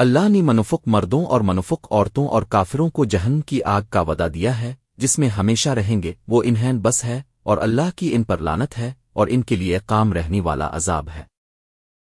اللہ نے منفق مردوں اور منفق عورتوں اور کافروں کو جہن کی آگ کا ودا دیا ہے، جس میں ہمیشہ رہیں گے، وہ انہین بس ہے اور اللہ کی ان پر لانت ہے اور ان کے لیے کام رہنے والا عذاب ہے۔